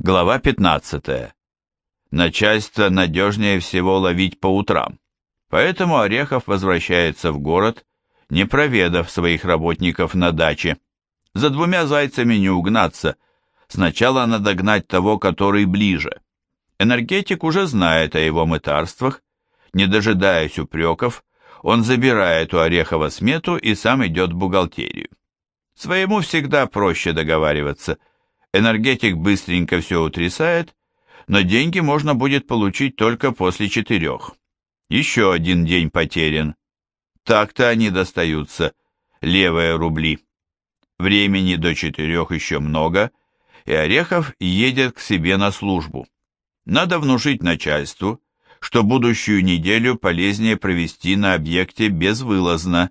Глава 15. Начальство надежнее всего ловить по утрам, поэтому Орехов возвращается в город, не проведав своих работников на даче. За двумя зайцами не угнаться, сначала надо гнать того, который ближе. Энергетик уже знает о его мытарствах, не дожидаясь упреков, он забирает у Орехова смету и сам идет в бухгалтерию. Своему всегда проще договариваться. Энергетик быстренько все утрясает, но деньги можно будет получить только после четырех. Еще один день потерян. Так-то они достаются, левые рубли. Времени до четырех еще много, и Орехов едет к себе на службу. Надо внушить начальству, что будущую неделю полезнее провести на объекте безвылазно.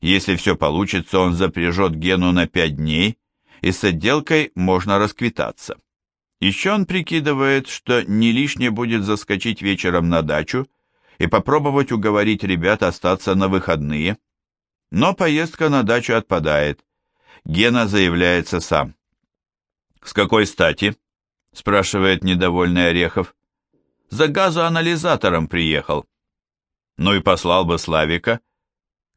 Если все получится, он запряжет Гену на пять дней, и с отделкой можно расквитаться. Еще он прикидывает, что не лишнее будет заскочить вечером на дачу и попробовать уговорить ребят остаться на выходные. Но поездка на дачу отпадает. Гена заявляется сам. «С какой стати?» – спрашивает недовольный Орехов за газоанализатором приехал. Ну и послал бы Славика.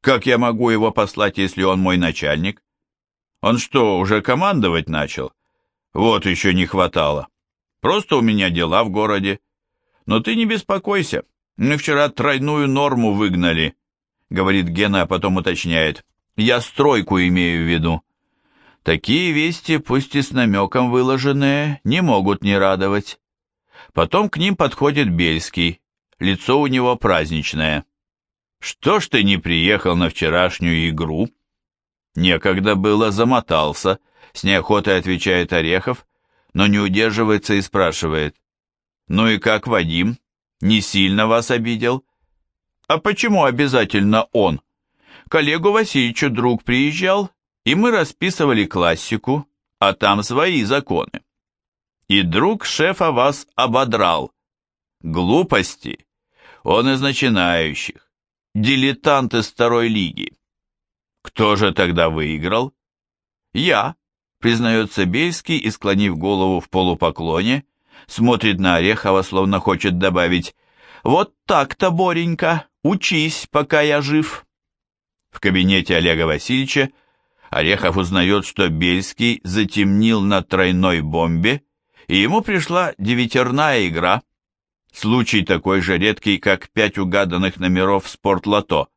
Как я могу его послать, если он мой начальник? Он что, уже командовать начал? Вот еще не хватало. Просто у меня дела в городе. Но ты не беспокойся, мы вчера тройную норму выгнали, говорит Гена, а потом уточняет. Я стройку имею в виду. Такие вести, пусть и с намеком выложенные, не могут не радовать. Потом к ним подходит Бельский, лицо у него праздничное. «Что ж ты не приехал на вчерашнюю игру?» «Некогда было, замотался», — с неохотой отвечает Орехов, но не удерживается и спрашивает. «Ну и как Вадим? Не сильно вас обидел?» «А почему обязательно он?» «Коллегу Васильевичу друг приезжал, и мы расписывали классику, а там свои законы и друг шефа вас ободрал. Глупости. Он из начинающих. Дилетант из второй лиги. Кто же тогда выиграл? Я, признается Бельский и, склонив голову в полупоклоне, смотрит на Орехова, словно хочет добавить «Вот так-то, Боренька, учись, пока я жив». В кабинете Олега Васильевича Орехов узнает, что Бельский затемнил на тройной бомбе и ему пришла девятерная игра. Случай такой же редкий, как пять угаданных номеров в спортлото.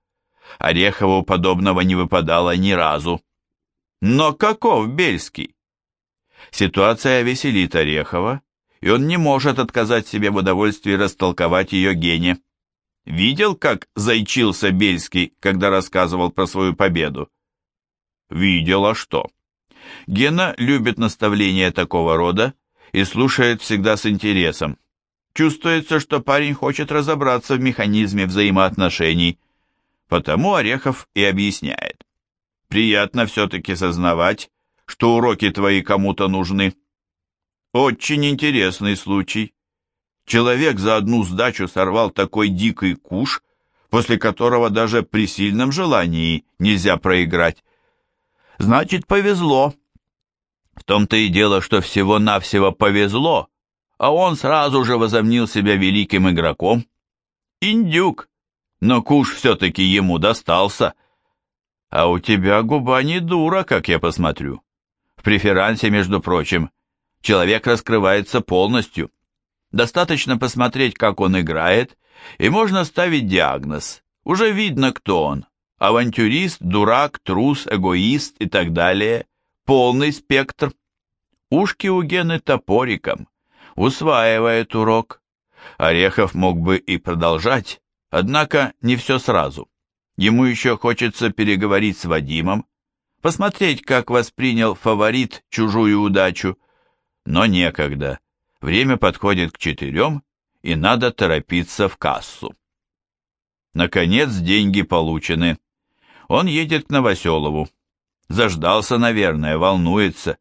Орехову подобного не выпадало ни разу. Но каков Бельский? Ситуация веселит Орехова, и он не может отказать себе в удовольствии растолковать ее гене. Видел, как зайчился Бельский, когда рассказывал про свою победу? Видел, а что? Гена любит наставления такого рода, и слушает всегда с интересом. Чувствуется, что парень хочет разобраться в механизме взаимоотношений, потому Орехов и объясняет. Приятно все-таки сознавать, что уроки твои кому-то нужны. Очень интересный случай. Человек за одну сдачу сорвал такой дикий куш, после которого даже при сильном желании нельзя проиграть. Значит, повезло, в том-то и дело, что всего-навсего повезло, а он сразу же возомнил себя великим игроком. Индюк, но куш все-таки ему достался. А у тебя губа не дура, как я посмотрю. В преферансе, между прочим, человек раскрывается полностью. Достаточно посмотреть, как он играет, и можно ставить диагноз. Уже видно, кто он. Авантюрист, дурак, трус, эгоист и так далее полный спектр. Ушки у Гены топориком, усваивает урок. Орехов мог бы и продолжать, однако не все сразу. Ему еще хочется переговорить с Вадимом, посмотреть, как воспринял фаворит чужую удачу. Но некогда. Время подходит к четырем, и надо торопиться в кассу. Наконец деньги получены. Он едет к Новоселову. Заждался, наверное, волнуется.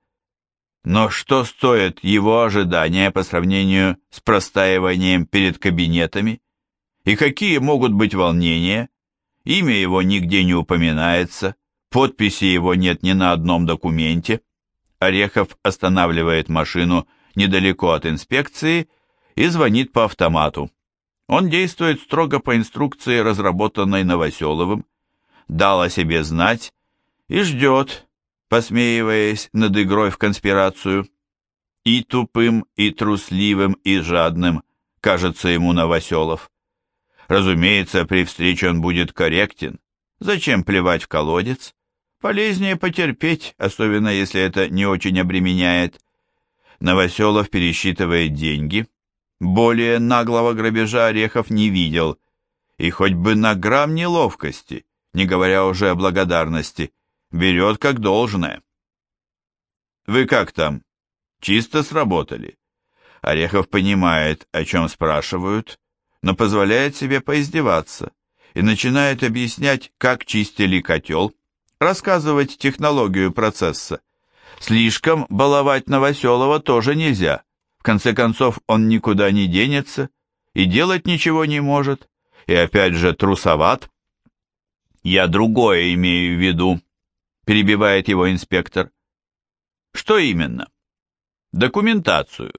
Но что стоит его ожидания по сравнению с простаиванием перед кабинетами? И какие могут быть волнения? Имя его нигде не упоминается, подписи его нет ни на одном документе. Орехов останавливает машину недалеко от инспекции, и звонит по автомату. Он действует строго по инструкции, разработанной Новоселовым, дал о себе знать и ждет, посмеиваясь над игрой в конспирацию. И тупым, и трусливым, и жадным кажется ему Новоселов. Разумеется, при встрече он будет корректен. Зачем плевать в колодец? Полезнее потерпеть, особенно если это не очень обременяет. Новоселов пересчитывает деньги. Более наглого грабежа Орехов не видел. И хоть бы на грамм неловкости, не говоря уже о благодарности, берет как должное. «Вы как там? Чисто сработали?» Орехов понимает, о чем спрашивают, но позволяет себе поиздеваться и начинает объяснять, как чистили котел, рассказывать технологию процесса. Слишком баловать Новоселова тоже нельзя. В конце концов, он никуда не денется и делать ничего не может, и опять же трусоват. «Я другое имею в виду», — перебивает его инспектор. «Что именно?» «Документацию.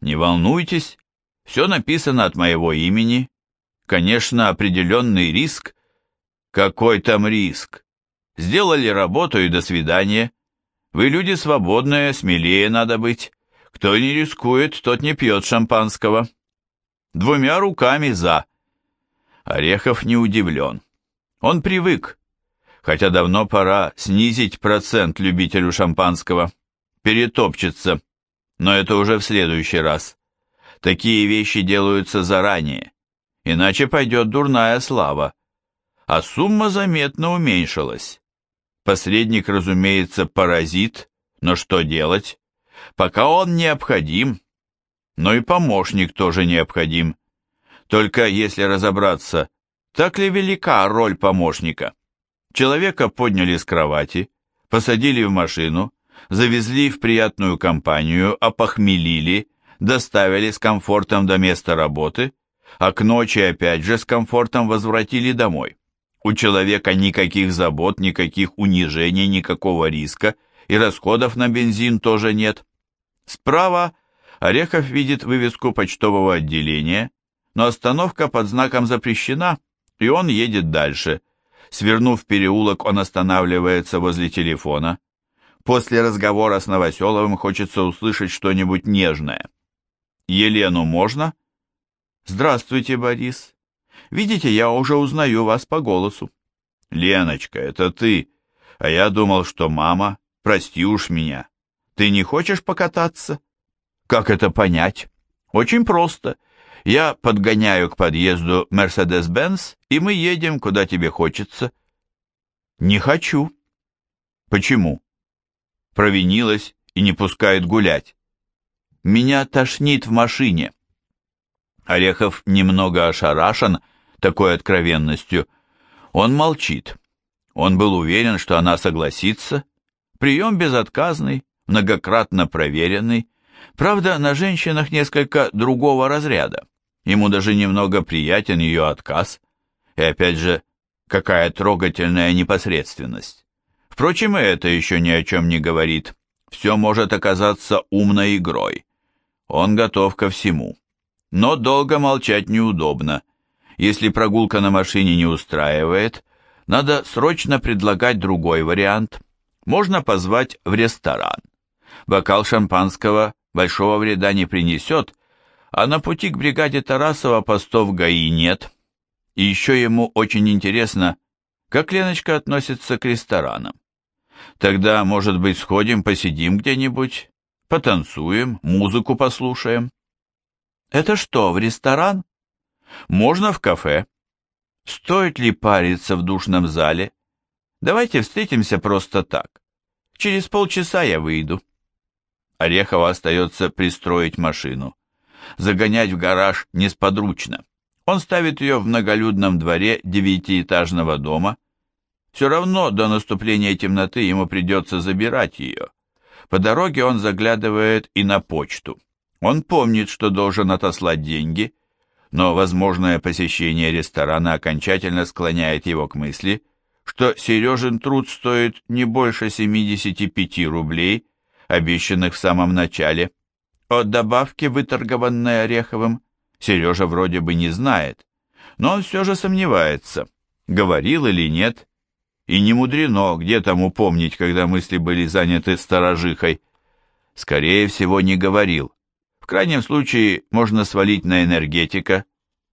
Не волнуйтесь, все написано от моего имени. Конечно, определенный риск. Какой там риск? Сделали работу и до свидания. Вы люди свободные, смелее надо быть. Кто не рискует, тот не пьет шампанского. Двумя руками за. Орехов не удивлен. Он привык, хотя давно пора снизить процент любителю шампанского. Перетопчется, но это уже в следующий раз. Такие вещи делаются заранее, иначе пойдет дурная слава. А сумма заметно уменьшилась. Посредник, разумеется, паразит, но что делать? Пока он необходим, но и помощник тоже необходим. Только если разобраться, так ли велика роль помощника? Человека подняли с кровати, посадили в машину, завезли в приятную компанию, опохмелили, доставили с комфортом до места работы, а к ночи опять же с комфортом возвратили домой. У человека никаких забот, никаких унижений, никакого риска, и расходов на бензин тоже нет. Справа Орехов видит вывеску почтового отделения, но остановка под знаком запрещена, и он едет дальше. Свернув переулок, он останавливается возле телефона. После разговора с Новоселовым хочется услышать что-нибудь нежное. «Елену можно?» «Здравствуйте, Борис. Видите, я уже узнаю вас по голосу. Леночка, это ты. А я думал, что мама. Прости уж меня. Ты не хочешь покататься? Как это понять? Очень просто. Я подгоняю к подъезду Mercedes-Benz, и мы едем, куда тебе хочется. Не хочу. Почему? Провинилась и не пускает гулять. Меня тошнит в машине. Орехов немного ошарашен такой откровенностью. Он молчит. Он был уверен, что она согласится. Прием безотказный, многократно проверенный. Правда, на женщинах несколько другого разряда. Ему даже немного приятен ее отказ. И опять же, какая трогательная непосредственность. Впрочем, и это еще ни о чем не говорит. Все может оказаться умной игрой. Он готов ко всему. Но долго молчать неудобно. Если прогулка на машине не устраивает, надо срочно предлагать другой вариант. Можно позвать в ресторан. Бокал шампанского большого вреда не принесет, а на пути к бригаде Тарасова постов ГАИ нет. И еще ему очень интересно, как Леночка относится к ресторанам. Тогда, может быть, сходим, посидим где-нибудь, потанцуем, музыку послушаем. Это что, в ресторан? Можно в кафе. Стоит ли париться в душном зале? Давайте встретимся просто так. Через полчаса я выйду. Орехова остается пристроить машину. Загонять в гараж несподручно. Он ставит ее в многолюдном дворе девятиэтажного дома. Все равно до наступления темноты ему придется забирать ее. По дороге он заглядывает и на почту. Он помнит, что должен отослать деньги, но возможное посещение ресторана окончательно склоняет его к мысли, что Сережин труд стоит не больше 75 рублей, обещанных в самом начале. О добавке, выторгованной Ореховым, Сережа вроде бы не знает, но он все же сомневается, говорил или нет, и не мудрено, где там упомнить, когда мысли были заняты сторожихой. Скорее всего, не говорил. В крайнем случае, можно свалить на энергетика,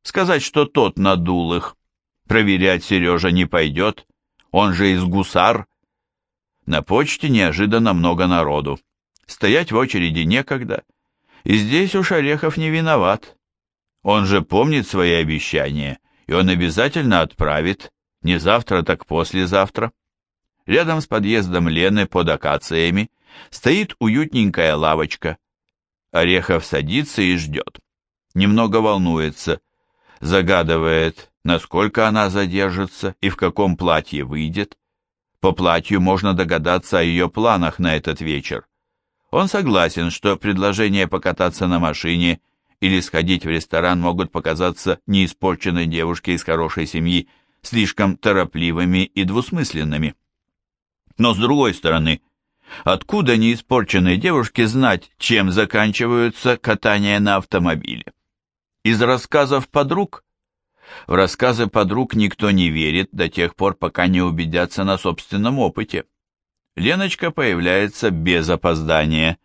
сказать, что тот надул их. Проверять Сережа не пойдет, он же из гусар. На почте неожиданно много народу. Стоять в очереди некогда. И здесь уж Орехов не виноват. Он же помнит свои обещания, и он обязательно отправит. Не завтра, так послезавтра. Рядом с подъездом Лены под акациями стоит уютненькая лавочка. Орехов садится и ждет. Немного волнуется, загадывает, насколько она задержится и в каком платье выйдет. По платью можно догадаться о ее планах на этот вечер. Он согласен, что предложение покататься на машине или сходить в ресторан могут показаться неиспорченной девушке из хорошей семьи слишком торопливыми и двусмысленными. Но с другой стороны, откуда неиспорченной девушке знать, чем заканчиваются катания на автомобиле? Из рассказов подруг? В рассказы подруг никто не верит до тех пор, пока не убедятся на собственном опыте. Леночка появляется без опоздания.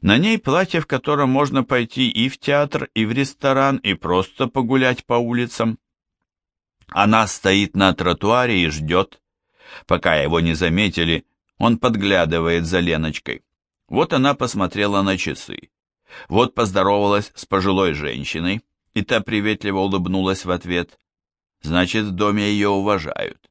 На ней платье, в котором можно пойти и в театр, и в ресторан, и просто погулять по улицам. Она стоит на тротуаре и ждет. Пока его не заметили, он подглядывает за Леночкой. Вот она посмотрела на часы. Вот поздоровалась с пожилой женщиной, и та приветливо улыбнулась в ответ. Значит, в доме ее уважают.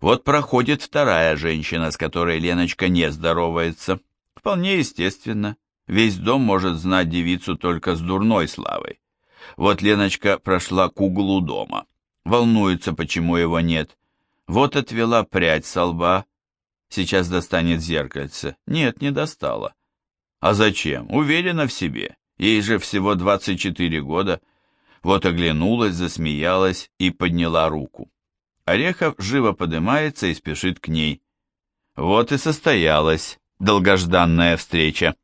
Вот проходит вторая женщина, с которой Леночка не здоровается. Вполне естественно. Весь дом может знать девицу только с дурной славой. Вот Леночка прошла к углу дома. Волнуется, почему его нет. Вот отвела прядь со лба. Сейчас достанет зеркальце. Нет, не достала. А зачем? Уверена в себе. Ей же всего 24 года. Вот оглянулась, засмеялась и подняла руку. Орехов живо поднимается и спешит к ней. Вот и состоялась долгожданная встреча.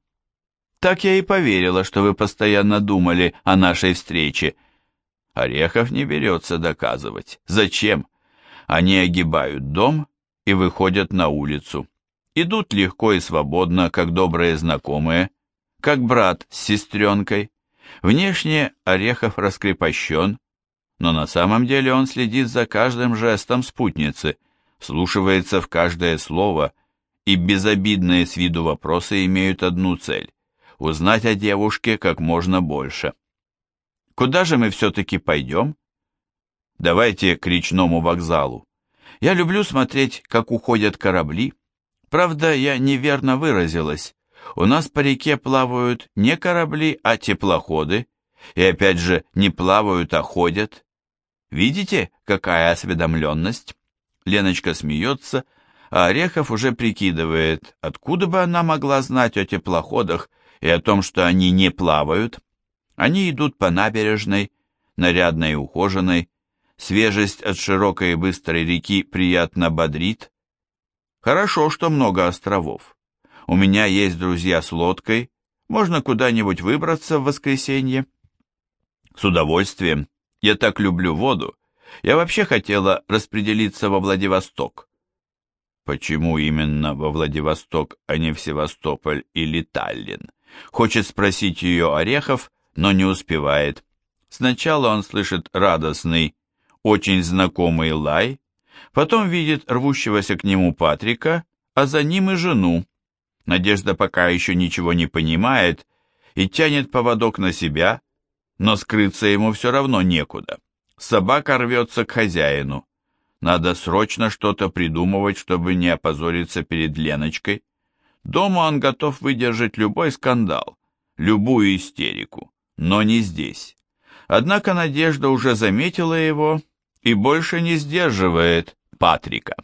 Так я и поверила, что вы постоянно думали о нашей встрече, — Орехов не берется доказывать. Зачем? Они огибают дом и выходят на улицу. Идут легко и свободно, как добрые знакомые, как брат с сестренкой. Внешне Орехов раскрепощен, но на самом деле он следит за каждым жестом спутницы, слушается в каждое слово, и безобидные с виду вопросы имеют одну цель – узнать о девушке как можно больше. Куда же мы все-таки пойдем? Давайте к речному вокзалу. Я люблю смотреть, как уходят корабли. Правда, я неверно выразилась. У нас по реке плавают не корабли, а теплоходы. И опять же, не плавают, а ходят. Видите, какая осведомленность? Леночка смеется, а Орехов уже прикидывает, откуда бы она могла знать о теплоходах и о том, что они не плавают. Они идут по набережной, нарядной и ухоженной, свежесть от широкой и быстрой реки приятно бодрит. Хорошо, что много островов. У меня есть друзья с лодкой, можно куда-нибудь выбраться в воскресенье. С удовольствием. Я так люблю воду. Я вообще хотела распределиться во Владивосток. Почему именно во Владивосток, а не в Севастополь или Таллин? Хочет спросить ее Орехов, но не успевает. Сначала он слышит радостный, очень знакомый лай, потом видит рвущегося к нему Патрика, а за ним и жену. Надежда пока еще ничего не понимает и тянет поводок на себя, но скрыться ему все равно некуда. Собака рвется к хозяину. Надо срочно что-то придумывать, чтобы не опозориться перед Леночкой. Дома он готов выдержать любой скандал, любую истерику но не здесь. Однако Надежда уже заметила его и больше не сдерживает Патрика.